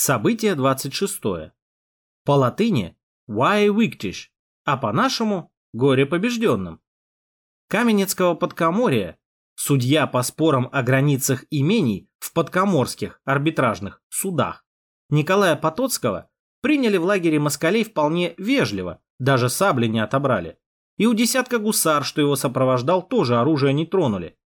Событие 26. По латыни «Why victish», а по-нашему «Горе побежденным». Каменецкого подкоморья, судья по спорам о границах имений в подкоморских арбитражных судах, Николая Потоцкого приняли в лагере москалей вполне вежливо, даже сабли не отобрали. И у десятка гусар, что его сопровождал, тоже оружие не тронули.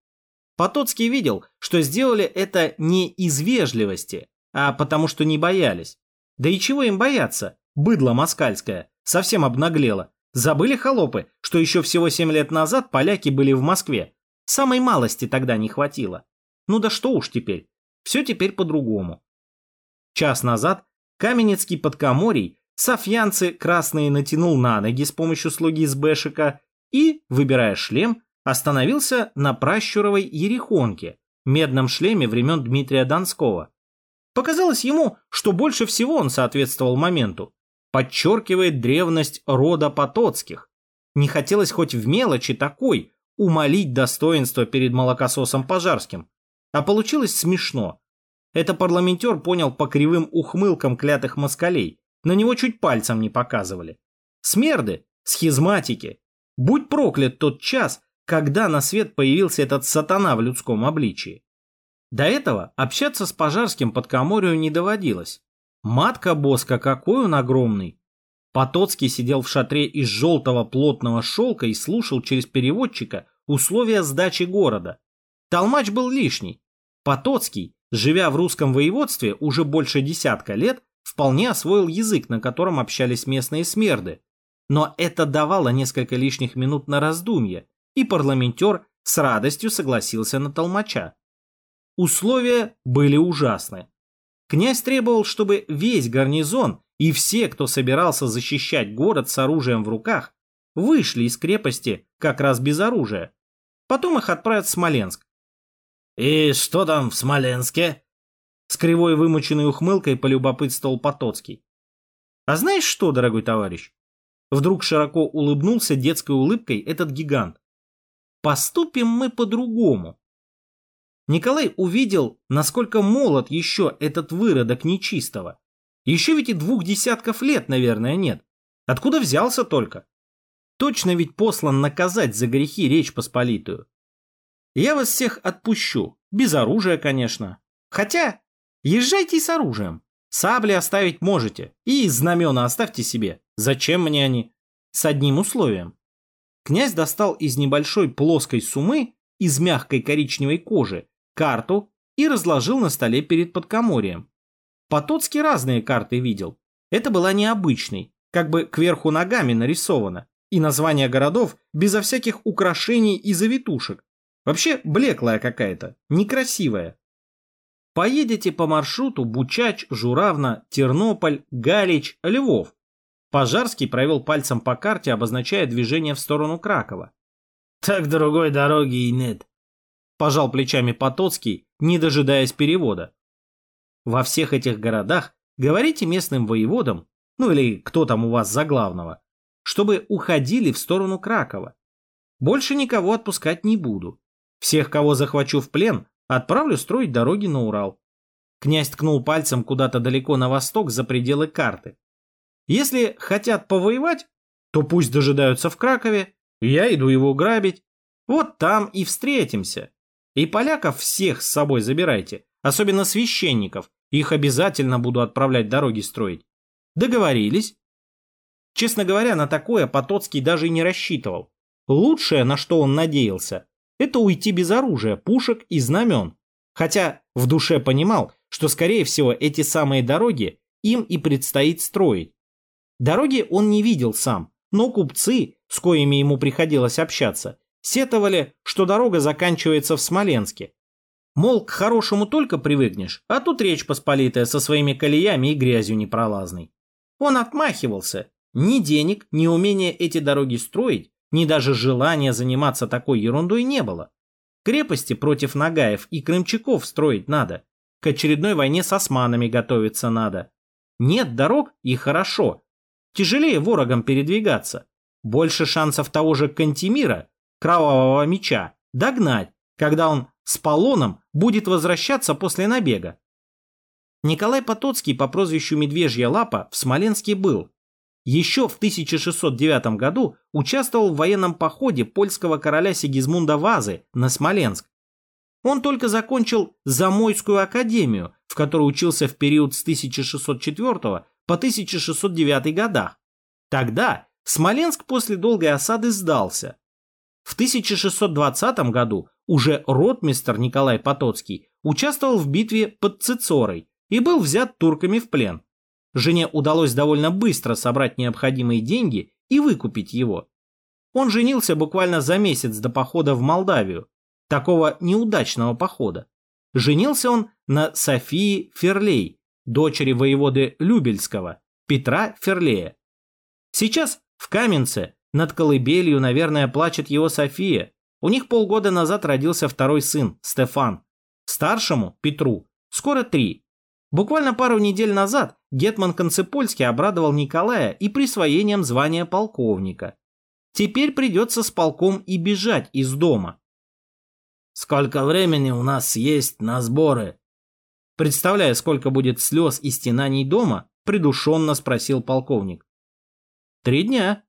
Потоцкий видел, что сделали это не из вежливости, а потому что не боялись. Да и чего им бояться? Быдло москальское совсем обнаглело. Забыли холопы, что еще всего семь лет назад поляки были в Москве. Самой малости тогда не хватило. Ну да что уж теперь. Все теперь по-другому. Час назад Каменецкий подкоморий Софьянцы красные натянул на ноги с помощью слуги из Бэшика и, выбирая шлем, остановился на пращуровой ерехонке, медном шлеме времен Дмитрия Донского. Показалось ему, что больше всего он соответствовал моменту. Подчеркивает древность рода Потоцких. Не хотелось хоть в мелочи такой умолить достоинство перед молокососом Пожарским. А получилось смешно. Это парламентер понял по кривым ухмылкам клятых москалей. На него чуть пальцем не показывали. Смерды, схизматики. Будь проклят тот час, когда на свет появился этот сатана в людском обличии. До этого общаться с Пожарским под Каморию не доводилось. Матка Боска какой он огромный. Потоцкий сидел в шатре из желтого плотного шелка и слушал через переводчика условия сдачи города. Толмач был лишний. Потоцкий, живя в русском воеводстве уже больше десятка лет, вполне освоил язык, на котором общались местные смерды. Но это давало несколько лишних минут на раздумье, и парламентер с радостью согласился на толмача. Условия были ужасны. Князь требовал, чтобы весь гарнизон и все, кто собирался защищать город с оружием в руках, вышли из крепости как раз без оружия. Потом их отправят в Смоленск. «И что там в Смоленске?» С кривой вымученной ухмылкой полюбопытствовал Потоцкий. «А знаешь что, дорогой товарищ?» Вдруг широко улыбнулся детской улыбкой этот гигант. «Поступим мы по-другому. Николай увидел, насколько молод еще этот выродок нечистого. Еще ведь и двух десятков лет, наверное, нет. Откуда взялся только? Точно ведь послан наказать за грехи Речь Посполитую. Я вас всех отпущу, без оружия, конечно. Хотя, езжайте с оружием. Сабли оставить можете, и знамена оставьте себе. Зачем мне они? С одним условием. Князь достал из небольшой плоской сумы из мягкой коричневой кожи карту и разложил на столе перед подкоморием. Потоцкий разные карты видел. Это была необычной, как бы кверху ногами нарисована, и названия городов безо всяких украшений и завитушек. Вообще блеклая какая-то, некрасивая. Поедете по маршруту Бучач, Журавна, Тернополь, Галич, Львов. Пожарский провел пальцем по карте, обозначая движение в сторону Кракова. Так другой дороги и нет пожал плечами Потоцкий, не дожидаясь перевода. Во всех этих городах говорите местным воеводам, ну или кто там у вас за главного, чтобы уходили в сторону Кракова. Больше никого отпускать не буду. Всех, кого захвачу в плен, отправлю строить дороги на Урал. Князь ткнул пальцем куда-то далеко на восток за пределы карты. Если хотят повоевать, то пусть дожидаются в Кракове, я иду его грабить. Вот там и встретимся. И поляков всех с собой забирайте, особенно священников, их обязательно буду отправлять дороги строить. Договорились? Честно говоря, на такое Потоцкий даже и не рассчитывал. Лучшее, на что он надеялся, это уйти без оружия, пушек и знамен. Хотя в душе понимал, что скорее всего эти самые дороги им и предстоит строить. Дороги он не видел сам, но купцы, с коими ему приходилось общаться, Сетовали, что дорога заканчивается в Смоленске. Мол, к хорошему только привыкнешь, а тут речь посполитая со своими колеями и грязью непролазной. Он отмахивался. Ни денег, ни умения эти дороги строить, ни даже желания заниматься такой ерундой не было. Крепости против нагаев и крымчаков строить надо. К очередной войне с османами готовиться надо. Нет дорог и хорошо. Тяжелее ворогам передвигаться. Больше шансов того же Кантемира кровавого меча догнать, когда он с полоном будет возвращаться после набега. Николай Потоцкий по прозвищу Медвежья Лапа в Смоленске был. Еще в 1609 году участвовал в военном походе польского короля Сигизмунда Вазы на Смоленск. Он только закончил Замойскую академию, в которой учился в период с 1604 по 1609 годах. Тогда Смоленск после долгой осады сдался. В 1620 году уже ротмистр Николай Потоцкий участвовал в битве под Цицорой и был взят турками в плен. Жене удалось довольно быстро собрать необходимые деньги и выкупить его. Он женился буквально за месяц до похода в Молдавию, такого неудачного похода. Женился он на Софии Ферлей, дочери воеводы Любельского, Петра Ферлея. Сейчас в Каменце над колыбелью, наверное, плачет его София. У них полгода назад родился второй сын, Стефан. Старшему, Петру, скоро три. Буквально пару недель назад Гетман Концепольский обрадовал Николая и присвоением звания полковника. Теперь придется с полком и бежать из дома. «Сколько времени у нас есть на сборы?» Представляя, сколько будет слез и стенаний дома, придушенно спросил полковник. «Три дня»,